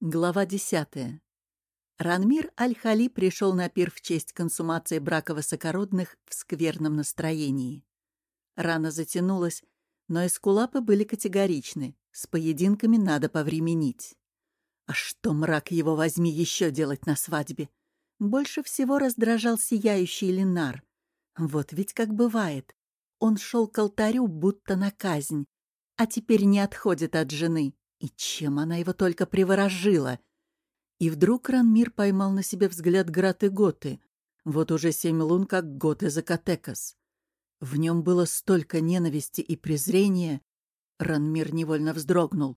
Глава десятая. Ранмир Аль-Хали пришел на пир в честь консумации брака высокородных в скверном настроении. Рана затянулась, но эскулапы были категоричны. С поединками надо повременить. А что, мрак его возьми, еще делать на свадьбе? Больше всего раздражал сияющий Ленар. Вот ведь как бывает. Он шел к алтарю, будто на казнь, а теперь не отходит от жены. И чем она его только приворожила? И вдруг Ранмир поймал на себе взгляд Граты Готы. Вот уже семь лун, как Готы Закатекас. В нем было столько ненависти и презрения. Ранмир невольно вздрогнул.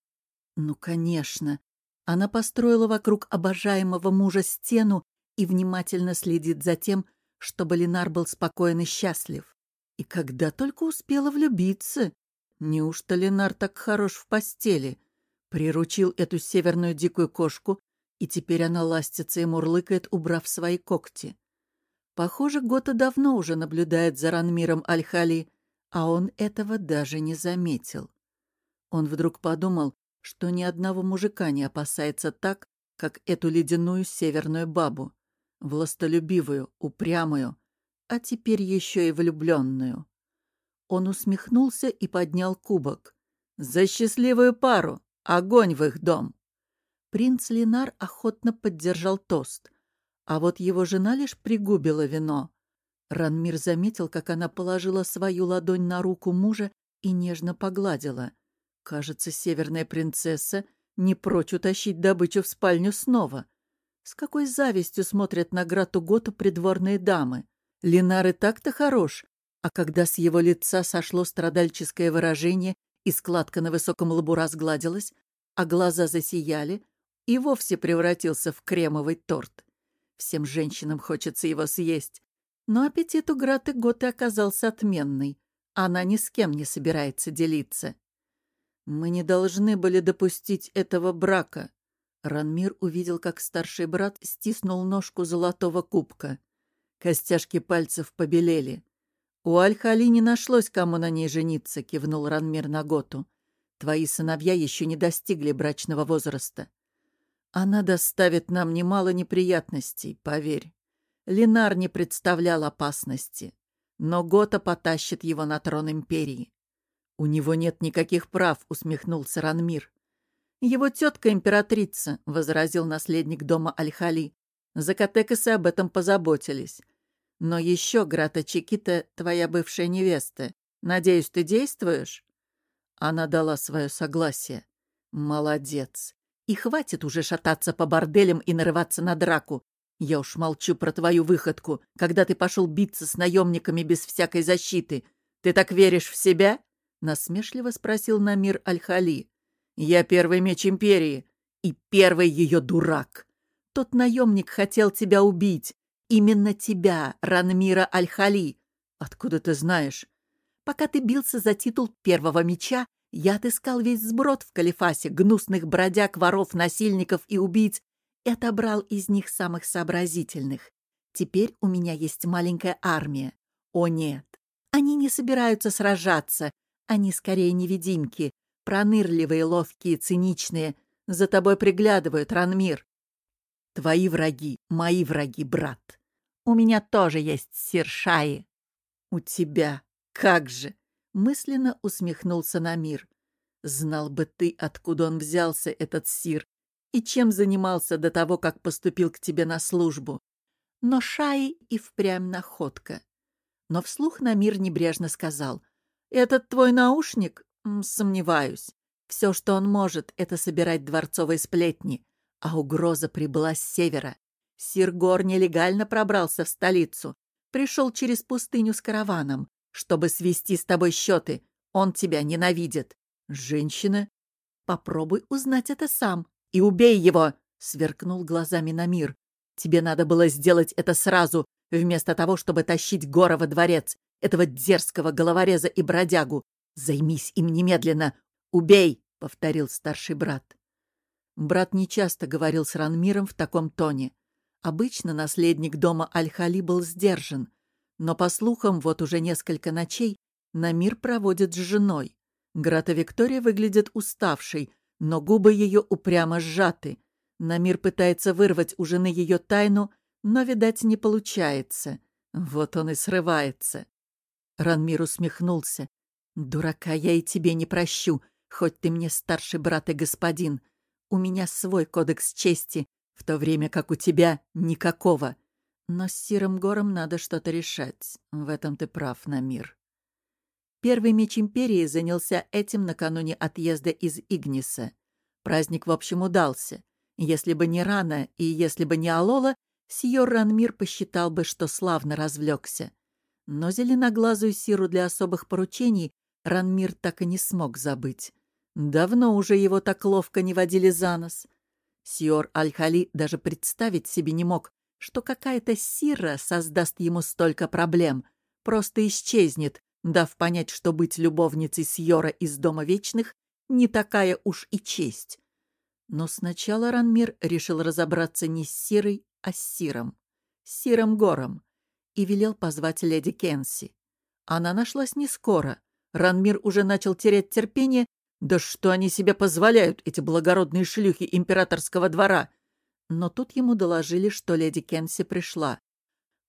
Ну, конечно. Она построила вокруг обожаемого мужа стену и внимательно следит за тем, чтобы Ленар был спокоен и счастлив. И когда только успела влюбиться. Неужто Ленар так хорош в постели? Приручил эту северную дикую кошку, и теперь она ластится и мурлыкает, убрав свои когти. Похоже, Гота давно уже наблюдает за Ранмиром Аль-Хали, а он этого даже не заметил. Он вдруг подумал, что ни одного мужика не опасается так, как эту ледяную северную бабу, властолюбивую, упрямую, а теперь еще и влюбленную. Он усмехнулся и поднял кубок. «За счастливую пару! Огонь в их дом!» Принц Линар охотно поддержал тост, а вот его жена лишь пригубила вино. Ранмир заметил, как она положила свою ладонь на руку мужа и нежно погладила. Кажется, северная принцесса не прочь утащить добычу в спальню снова. С какой завистью смотрят на Грату Готу придворные дамы. Линар и так-то хорош, а когда с его лица сошло страдальческое выражение и складка на высоком лбу разгладилась, а глаза засияли, и вовсе превратился в кремовый торт. Всем женщинам хочется его съесть. Но аппетит у Граты Готы оказался отменный. Она ни с кем не собирается делиться. «Мы не должны были допустить этого брака». Ранмир увидел, как старший брат стиснул ножку золотого кубка. Костяшки пальцев побелели. «У Аль-Хали не нашлось, кому на ней жениться», — кивнул Ранмир на Готу. «Твои сыновья еще не достигли брачного возраста. Она доставит нам немало неприятностей, поверь. Ленар не представлял опасности, но Гота потащит его на трон империи. У него нет никаких прав», — усмехнулся Ранмир. «Его тетка императрица», — возразил наследник дома Аль-Хали. Закатекасы об этом позаботились. Но еще, Грата Чикита, твоя бывшая невеста. Надеюсь, ты действуешь?» Она дала свое согласие. «Молодец. И хватит уже шататься по борделям и нарываться на драку. Я уж молчу про твою выходку, когда ты пошел биться с наемниками без всякой защиты. Ты так веришь в себя?» Насмешливо спросил Намир Аль-Хали. «Я первый меч Империи и первый ее дурак. Тот наемник хотел тебя убить, Именно тебя, Ранмира Аль-Хали. Откуда ты знаешь? Пока ты бился за титул первого меча, я отыскал весь сброд в Калифасе, гнусных бродяг, воров, насильников и убийц, и отобрал из них самых сообразительных. Теперь у меня есть маленькая армия. О нет, они не собираются сражаться. Они скорее невидимки, пронырливые, ловкие, циничные. За тобой приглядывают, Ранмир. Твои враги — мои враги, брат. У меня тоже есть сиршаи. У тебя. Как же! Мысленно усмехнулся Намир. Знал бы ты, откуда он взялся, этот сир, и чем занимался до того, как поступил к тебе на службу. Но Шаи и впрямь находка. Но вслух Намир небрежно сказал. «Этот твой наушник? Сомневаюсь. Все, что он может, это собирать дворцовые сплетни, а угроза прибыла с севера. Сиргор нелегально пробрался в столицу. Пришел через пустыню с караваном, чтобы свести с тобой счеты. Он тебя ненавидит. Женщина? Попробуй узнать это сам. И убей его!» — сверкнул глазами на мир. «Тебе надо было сделать это сразу, вместо того, чтобы тащить Гора во дворец, этого дерзкого головореза и бродягу. Займись им немедленно. Убей!» — повторил старший брат. Брат нечасто говорил с Ранмиром в таком тоне. Обычно наследник дома Аль-Хали был сдержан, но, по слухам, вот уже несколько ночей Намир проводит с женой. Грата Виктория выглядит уставшей, но губы ее упрямо сжаты. Намир пытается вырвать у жены ее тайну, но, видать, не получается. Вот он и срывается. Ранмир усмехнулся. «Дурака я и тебе не прощу, хоть ты мне старший брат и господин. У меня свой кодекс чести, в то время как у тебя никакого. Но с Сиром Гором надо что-то решать. В этом ты прав, Намир». Первый меч Империи занялся этим накануне отъезда из Игниса. Праздник, в общем, удался. Если бы не Рана и если бы не Алола, Сьор Ранмир посчитал бы, что славно развлекся. Но зеленоглазую Сиру для особых поручений Ранмир так и не смог забыть. Давно уже его так ловко не водили за нос. Сиор Аль-Хали даже представить себе не мог, что какая-то Сира создаст ему столько проблем, просто исчезнет, дав понять, что быть любовницей Сьора из Дома Вечных не такая уж и честь. Но сначала Ранмир решил разобраться не с Сирой, а с Сиром. С Сиром Гором. И велел позвать леди Кенси. Она нашлась не скоро. Ранмир уже начал терять терпение. Да что они себе позволяют, эти благородные шлюхи императорского двора? Но тут ему доложили, что леди Кенси пришла.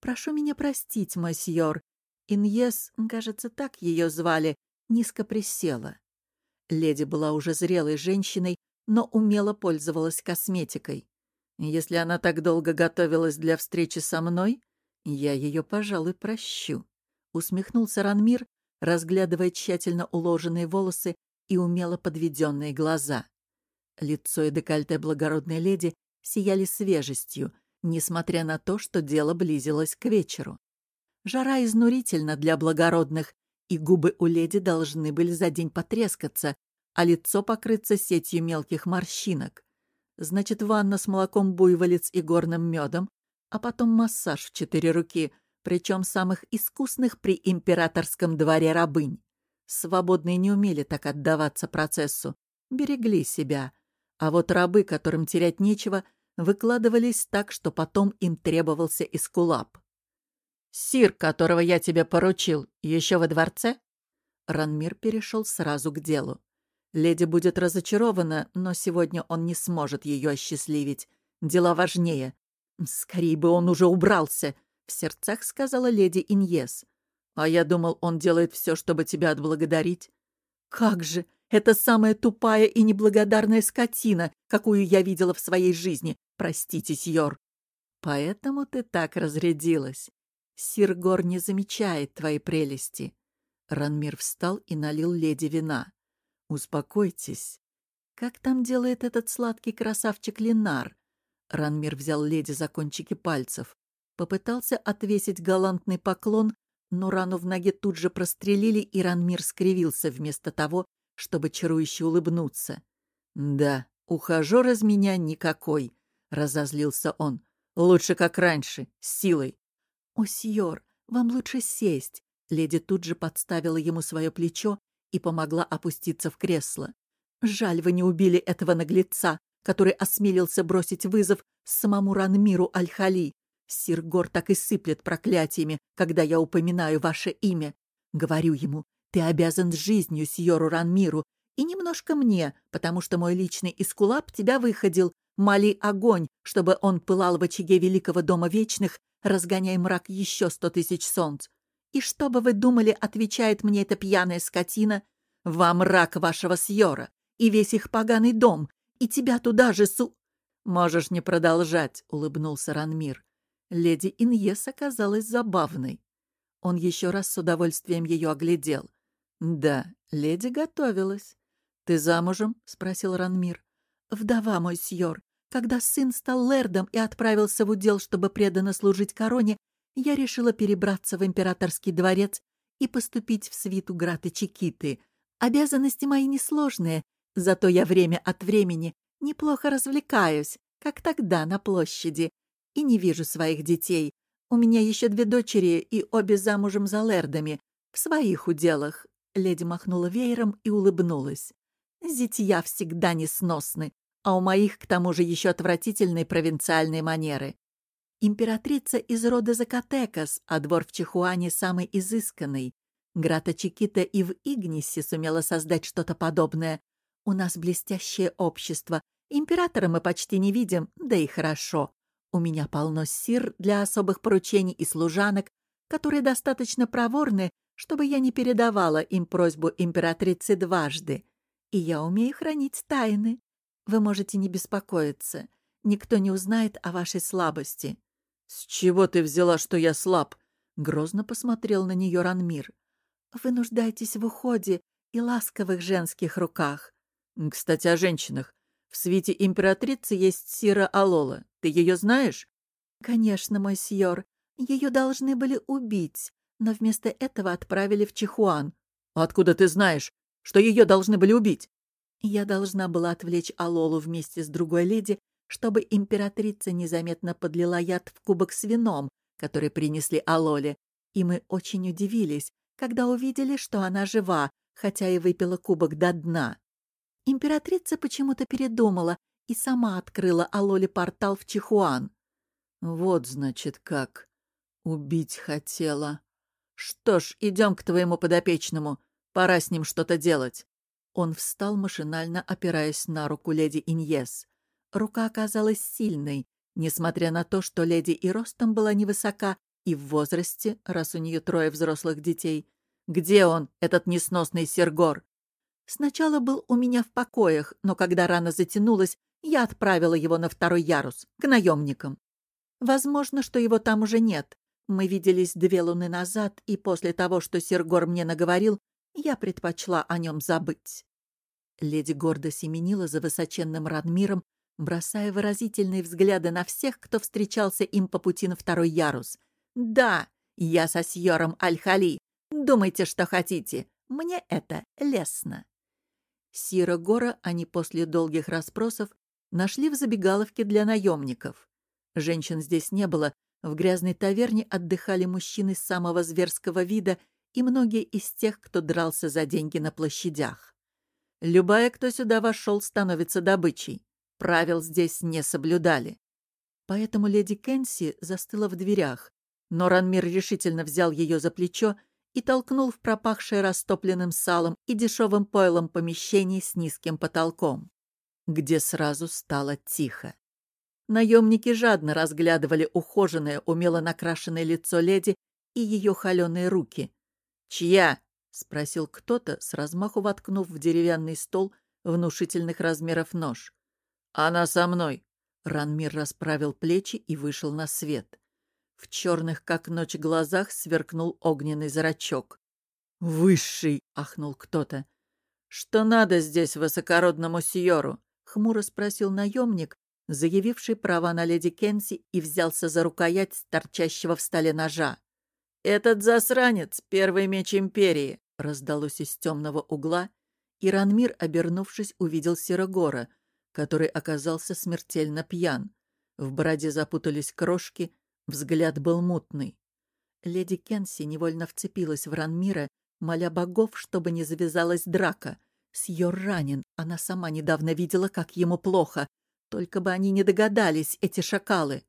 «Прошу меня простить, мой сьор. Иньес, кажется, так ее звали, низко присела. Леди была уже зрелой женщиной, но умело пользовалась косметикой. Если она так долго готовилась для встречи со мной, я ее, пожалуй, прощу. Усмехнулся Ранмир, разглядывая тщательно уложенные волосы и умело подведенные глаза. Лицо и декольте благородной леди сияли свежестью, несмотря на то, что дело близилось к вечеру. Жара изнурительна для благородных, и губы у леди должны были за день потрескаться, а лицо покрыться сетью мелких морщинок. Значит, ванна с молоком буйволиц и горным медом, а потом массаж в четыре руки, причем самых искусных при императорском дворе рабынь. Свободные не умели так отдаваться процессу, берегли себя. А вот рабы, которым терять нечего, выкладывались так, что потом им требовался эскулап. «Сир, которого я тебе поручил, еще во дворце?» Ранмир перешел сразу к делу. Леди будет разочарована, но сегодня он не сможет ее осчастливить. Дела важнее. «Скорей бы он уже убрался!» — в сердцах сказала леди Иньес. «А я думал, он делает все, чтобы тебя отблагодарить». «Как же! Это самая тупая и неблагодарная скотина, какую я видела в своей жизни. Простите, Сьор». «Поэтому ты так разрядилась. Сиргор не замечает твоей прелести». Ранмир встал и налил леди вина. «Успокойтесь. Как там делает этот сладкий красавчик Ленар?» Ранмир взял леди за кончики пальцев. Попытался отвесить галантный поклон, но рану в ноге тут же прострелили, и Ранмир скривился вместо того, чтобы чарующе улыбнуться. «Да, ухажер из меня никакой», — разозлился он. «Лучше, как раньше, с силой. «О, сьор, вам лучше сесть!» Леди тут же подставила ему свое плечо и помогла опуститься в кресло. «Жаль, вы не убили этого наглеца, который осмелился бросить вызов самому Ранмиру Аль-Хали. Сиргор так и сыплет проклятиями, когда я упоминаю ваше имя. Говорю ему, ты обязан жизнью сьору Ранмиру и немножко мне, потому что мой личный искулап тебя выходил. Моли огонь, чтобы он пылал в очаге Великого Дома Вечных разгоняй мрак еще сто тысяч солнц. И что бы вы думали, отвечает мне эта пьяная скотина? Вам мрак вашего сьора и весь их поганый дом, и тебя туда же су... «Можешь не продолжать», — улыбнулся Ранмир. Леди Иньес оказалась забавной. Он еще раз с удовольствием ее оглядел. «Да, леди готовилась». «Ты замужем?» — спросил Ранмир. «Вдова мой сьор. Когда сын стал лэрдом и отправился в удел, чтобы преданно служить короне, я решила перебраться в императорский дворец и поступить в свиту Граты Чикиты. Обязанности мои несложные, зато я время от времени неплохо развлекаюсь, как тогда на площади, и не вижу своих детей. У меня еще две дочери и обе замужем за лэрдами, в своих уделах. Леди махнула веером и улыбнулась. Зятья всегда несносны, а у моих к тому же еще отвратительные провинциальные манеры. Императрица из рода Закатекас, а двор в Чихуане самый изысканный. Грата Чикита и в Игнисе сумела создать что-то подобное. У нас блестящее общество, Императора мы почти не видим, да и хорошо. У меня полно сир для особых поручений и служанок, которые достаточно проворны, чтобы я не передавала им просьбу императрицы дважды. И я умею хранить тайны. Вы можете не беспокоиться. Никто не узнает о вашей слабости». «С чего ты взяла, что я слаб?» — грозно посмотрел на нее Ранмир. «Вы нуждаетесь в уходе и ласковых женских руках». «Кстати, о женщинах. В свите императрицы есть Сира Алола. Ты ее знаешь?» «Конечно, мой сьор. Ее должны были убить, но вместо этого отправили в Чихуан». «Откуда ты знаешь, что ее должны были убить?» Я должна была отвлечь Алолу вместе с другой леди, чтобы императрица незаметно подлила яд в кубок с вином, который принесли Алоле, и мы очень удивились, когда увидели, что она жива, хотя и выпила кубок до дна. Императрица почему-то передумала и сама открыла Алоле портал в Чихуан. «Вот, значит, как. Убить хотела. Что ж, идем к твоему подопечному. Пора с ним что-то делать». Он встал, машинально опираясь на руку леди Иньес. Рука оказалась сильной, несмотря на то, что леди и ростом была невысока, и в возрасте, раз у нее трое взрослых детей. «Где он, этот несносный Сергор?» «Сначала был у меня в покоях, но когда рана затянулась, я отправила его на второй ярус, к наемникам. Возможно, что его там уже нет. Мы виделись две луны назад, и после того, что Сергор мне наговорил, я предпочла о нем забыть». Леди гордо семенила за высоченным Радмиром, бросая выразительные взгляды на всех, кто встречался им по пути на второй ярус. «Да, я со Сьором Аль-Хали. Думайте, что хотите. Мне это лестно». Сира Гора они после долгих расспросов нашли в забегаловке для наемников. Женщин здесь не было, в грязной таверне отдыхали мужчины самого зверского вида и многие из тех, кто дрался за деньги на площадях. Любая, кто сюда вошел, становится добычей. Правил здесь не соблюдали. Поэтому леди Кенси застыла в дверях, но Ранмир решительно взял ее за плечо и толкнул в пропахшее растопленным салом и дешевым пойлом помещение с низким потолком, где сразу стало тихо. Наемники жадно разглядывали ухоженное, умело накрашенное лицо леди и ее холеные руки, «Чья?» — спросил кто-то, с размаху воткнув в деревянный стол внушительных размеров нож. «Она со мной!» Ранмир расправил плечи и вышел на свет. В черных, как ночь, глазах сверкнул огненный зрачок. «Высший!» — ахнул кто-то. «Что надо здесь высокородному сиору?» — хмуро спросил наемник, заявивший права на леди Кенси и взялся за рукоять торчащего в столе ножа. «Этот засранец — первый меч Империи!» — раздалось из темного угла, и Ранмир, обернувшись, увидел Серогора, который оказался смертельно пьян. В бороде запутались крошки, взгляд был мутный. Леди Кенси невольно вцепилась в Ранмира, моля богов, чтобы не завязалась драка. Сьор ранен, она сама недавно видела, как ему плохо. Только бы они не догадались, эти шакалы.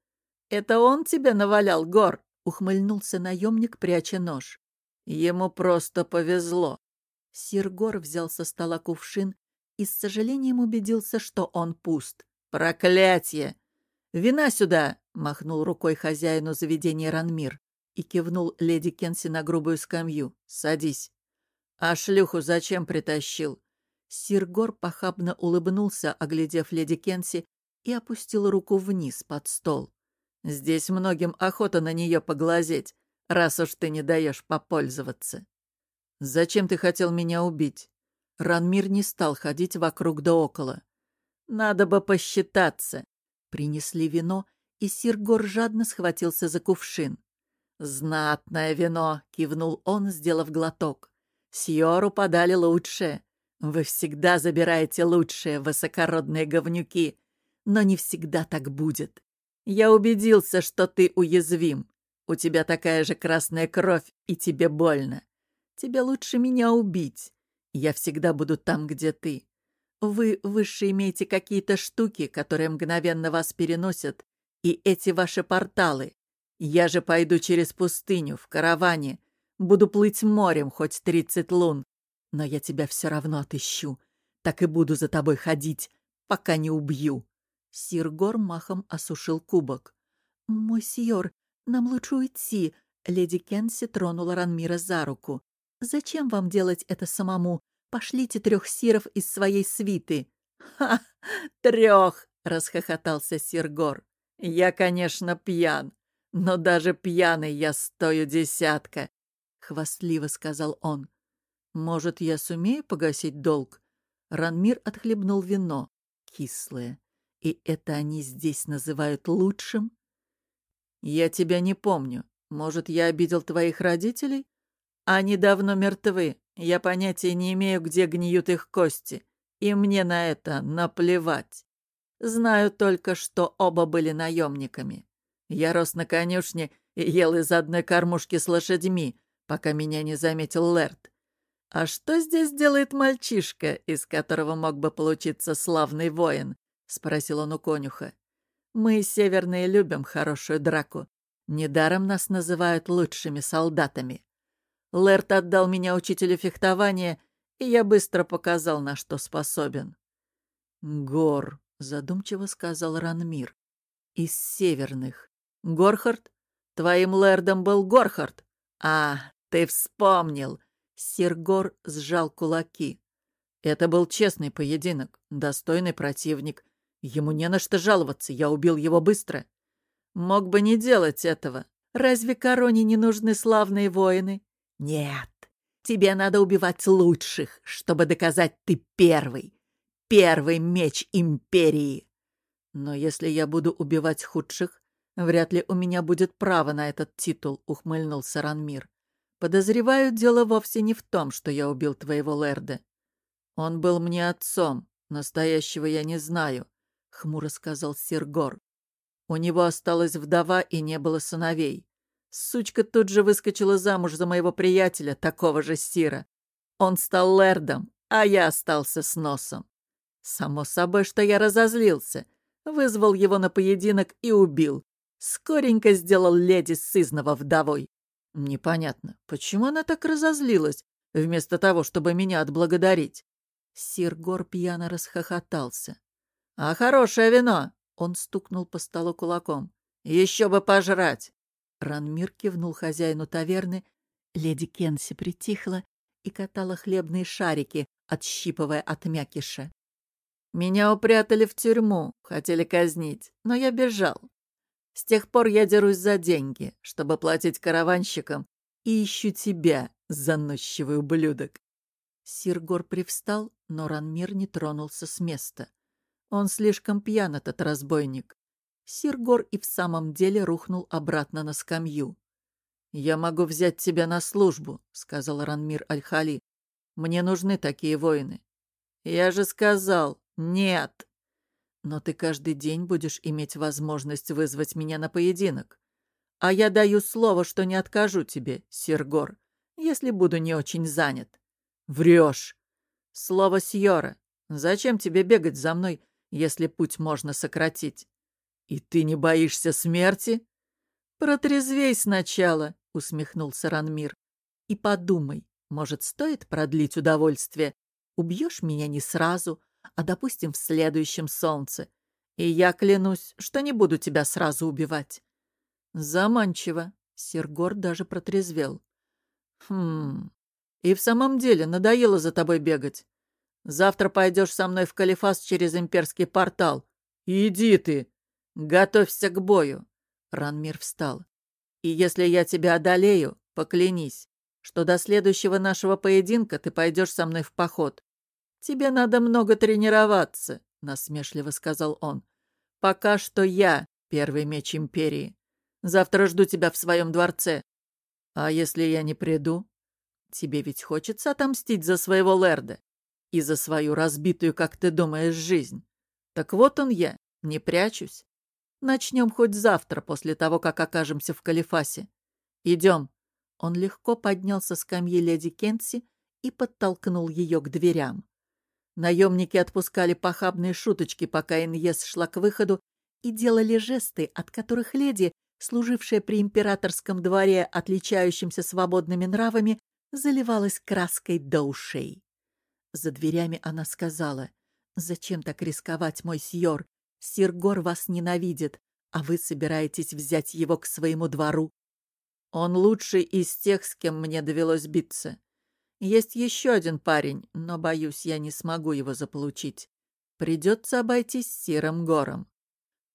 «Это он тебе навалял, Гор?» — ухмыльнулся наемник, пряча нож. «Ему просто повезло». Сиргор взял со стола кувшин и с сожалением убедился, что он пуст. «Проклятье! Вина сюда!» — махнул рукой хозяину заведения Ранмир и кивнул леди Кенси на грубую скамью. «Садись». «А шлюху зачем притащил?» Сиргор похабно улыбнулся, оглядев леди Кенси, и опустил руку вниз под стол. Здесь многим охота на нее поглазеть, раз уж ты не даешь попользоваться. Зачем ты хотел меня убить? Ранмир не стал ходить вокруг да около. Надо бы посчитаться. Принесли вино, и Сиргор жадно схватился за кувшин. «Знатное вино!» — кивнул он, сделав глоток. «Сьору подали лучшее. Вы всегда забираете лучшее, высокородные говнюки. Но не всегда так будет. Я убедился, что ты уязвим. У тебя такая же красная кровь, и тебе больно. Тебе лучше меня убить. Я всегда буду там, где ты. Вы, выше имеете какие-то штуки, которые мгновенно вас переносят, и эти ваши порталы. Я же пойду через пустыню, в караване. Буду плыть морем хоть тридцать лун. Но я тебя все равно отыщу. Так и буду за тобой ходить, пока не убью». Сир Гор махом осушил кубок. «Мой сьор, нам лучше уйти», — леди Кенси тронула Ранмира за руку. «Зачем вам делать это самому? Пошлите трех сиров из своей свиты». «Ха! Трех!» — расхохотался сир Гор. «Я, конечно, пьян, но даже пьяный я стою десятка», — хвастливо сказал он. «Может, я сумею погасить долг?» Ранмир отхлебнул вино, кислое. И это они здесь называют лучшим? «Я тебя не помню. Может, я обидел твоих родителей? Они давно мертвы. Я понятия не имею, где гниют их кости. И мне на это наплевать. Знаю только, что оба были наемниками. Я рос на конюшне и ел из одной кормушки с лошадьми, пока меня не заметил Лерт. А что здесь делает мальчишка, из которого мог бы получиться славный воин? — спросил он у конюха. Мы, северные, любим хорошую драку. Недаром нас называют лучшими солдатами. Лерт отдал меня учителю фехтования, и я быстро показал, на что способен. «Гор», — задумчиво сказал Ранмир, — «из северных. Горхард? Твоим лэрдом был Горхард. А, ты вспомнил!» Сергор сжал кулаки. Это был честный поединок, достойный противник. Ему не на что жаловаться, я убил его быстро. Мог бы не делать этого. Разве короне не нужны славные воины? Нет, тебе надо убивать лучших, чтобы доказать ты первый. Первый меч империи. Но если я буду убивать худших, вряд ли у меня будет право на этот титул, ухмыльнулся Ранмир. Подозреваю, дело вовсе не в том, что я убил твоего Лерда. Он был мне отцом, настоящего я не знаю. — хмуро сказал Сергор. У него осталась вдова и не было сыновей. Сучка тут же выскочила замуж за моего приятеля, такого же Сира. Он стал лэрдом, а я остался с носом. Само собой, что я разозлился. Вызвал его на поединок и убил. Скоренько сделал леди сызнова вдовой. Непонятно, почему она так разозлилась, вместо того, чтобы меня отблагодарить? Сир Гор пьяно расхохотался. «А хорошее вино!» — он стукнул по столу кулаком. «Еще бы пожрать!» Ранмир кивнул хозяину таверны. Леди Кенси притихла и катала хлебные шарики, отщипывая от мякиша. «Меня упрятали в тюрьму, хотели казнить, но я бежал. С тех пор я дерусь за деньги, чтобы платить караванщикам, и ищу тебя, заносчивый ублюдок». Сиргор привстал, но Ранмир не тронулся с места. Он слишком пьян, этот разбойник. Сиргор и в самом деле рухнул обратно на скамью. «Я могу взять тебя на службу», — сказал Ранмир Аль-Хали. «Мне нужны такие воины». «Я же сказал, нет!» «Но ты каждый день будешь иметь возможность вызвать меня на поединок. А я даю слово, что не откажу тебе, Сиргор, если буду не очень занят». «Врешь!» «Слово Сьора. Зачем тебе бегать за мной, если путь можно сократить. И ты не боишься смерти? Протрезвей сначала, усмехнулся Ранмир. И подумай, может, стоит продлить удовольствие? Убьешь меня не сразу, а, допустим, в следующем солнце. И я клянусь, что не буду тебя сразу убивать. Заманчиво. Сергор даже протрезвел. Хм. И в самом деле надоело за тобой бегать. Завтра пойдешь со мной в Калифас через имперский портал. Иди ты! Готовься к бою!» Ранмир встал. «И если я тебя одолею, поклянись, что до следующего нашего поединка ты пойдешь со мной в поход. Тебе надо много тренироваться», — насмешливо сказал он. «Пока что я первый меч Империи. Завтра жду тебя в своем дворце. А если я не приду? Тебе ведь хочется отомстить за своего Лерда и за свою разбитую, как ты думаешь, жизнь. Так вот он я, не прячусь. Начнем хоть завтра, после того, как окажемся в Калифасе. Идем. Он легко поднялся с скамьи леди Кенси и подтолкнул ее к дверям. Наемники отпускали похабные шуточки, пока Иньес шла к выходу, и делали жесты, от которых леди, служившая при императорском дворе, отличающимся свободными нравами, заливалась краской до ушей. За дверями она сказала, «Зачем так рисковать, мой сьор? Сиргор вас ненавидит, а вы собираетесь взять его к своему двору». «Он лучший из тех, с кем мне довелось биться. Есть еще один парень, но, боюсь, я не смогу его заполучить. Придется обойтись Сиром Гором».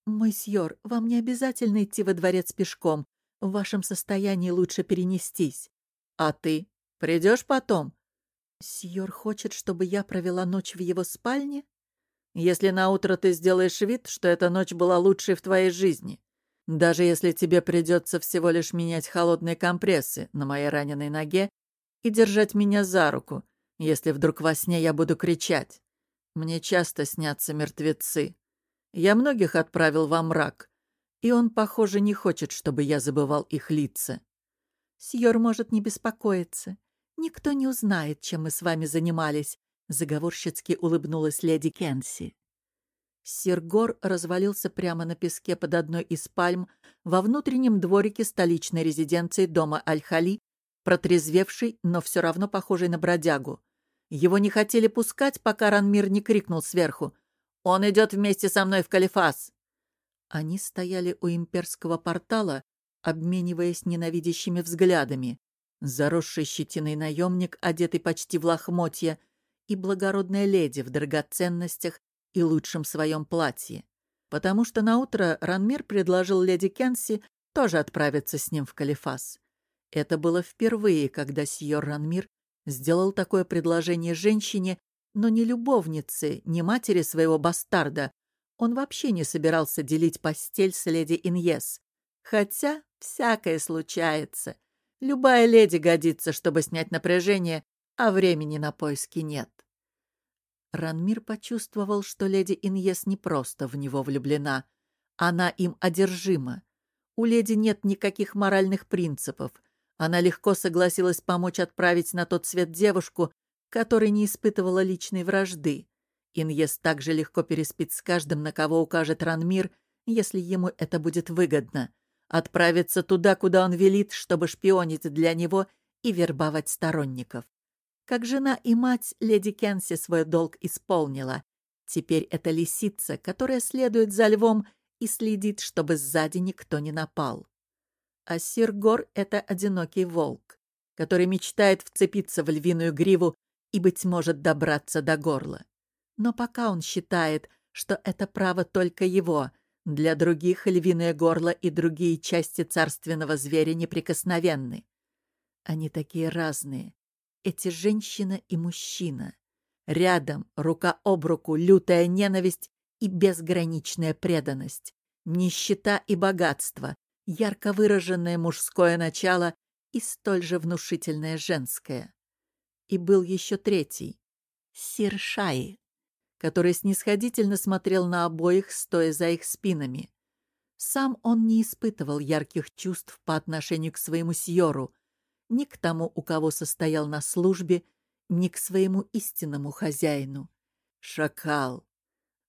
«Мой сьор, вам не обязательно идти во дворец пешком. В вашем состоянии лучше перенестись». «А ты? Придешь потом?» «Сьор хочет, чтобы я провела ночь в его спальне?» «Если наутро ты сделаешь вид, что эта ночь была лучшей в твоей жизни, даже если тебе придется всего лишь менять холодные компрессы на моей раненой ноге и держать меня за руку, если вдруг во сне я буду кричать. Мне часто снятся мертвецы. Я многих отправил во мрак, и он, похоже, не хочет, чтобы я забывал их лица». «Сьор может не беспокоиться. Никто не узнает, чем мы с вами занимались», — заговорщицки улыбнулась леди Кенси. Сиргор развалился прямо на песке под одной из пальм во внутреннем дворике столичной резиденции дома Аль-Хали, протрезвевший, но все равно похожий на бродягу. Его не хотели пускать, пока Ранмир не крикнул сверху. «Он идет вместе со мной в Калифас!» Они стояли у имперского портала, обмениваясь ненавидящими взглядами заросший щетиной наемник, одетый почти в лохмотья, и благородная леди в драгоценностях и лучшем своем платье. Потому что наутро Ранмир предложил леди Кенси тоже отправиться с ним в Калифас. Это было впервые, когда сьор Ранмир сделал такое предложение женщине, но не любовнице, не матери своего бастарда. Он вообще не собирался делить постель с леди Иньес. Хотя всякое случается — Любая леди годится, чтобы снять напряжение, а времени на поиски нет. Ранмир почувствовал, что леди Иньес не просто в него влюблена. Она им одержима. У леди нет никаких моральных принципов. Она легко согласилась помочь отправить на тот свет девушку, которая не испытывала личной вражды. Иньес также легко переспит с каждым, на кого укажет Ранмир, если ему это будет выгодно отправиться туда, куда он велит, чтобы шпионить для него и вербовать сторонников. Как жена и мать, леди Кенси свой долг исполнила. Теперь это лисица, которая следует за львом и следит, чтобы сзади никто не напал. А Сиргор — это одинокий волк, который мечтает вцепиться в львиную гриву и, быть может, добраться до горла. Но пока он считает, что это право только его, для других львиное горло и другие части царственного зверя неприкосновенны. Они такие разные. Эти женщина и мужчина. Рядом, рука об руку, лютая ненависть и безграничная преданность. Нищета и богатство, ярко выраженное мужское начало и столь же внушительное женское. И был еще третий — Сиршаи, который снисходительно смотрел на обоих, стоя за их спинами. Сам он не испытывал ярких чувств по отношению к своему сьору, ни к тому, у кого состоял на службе, ни к своему истинному хозяину. Шакал!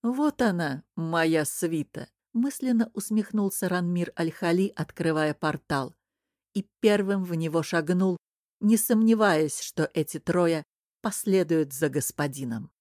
Вот она, моя свита! Мысленно усмехнулся Ранмир Аль-Хали, открывая портал. И первым в него шагнул, не сомневаясь, что эти трое последуют за господином.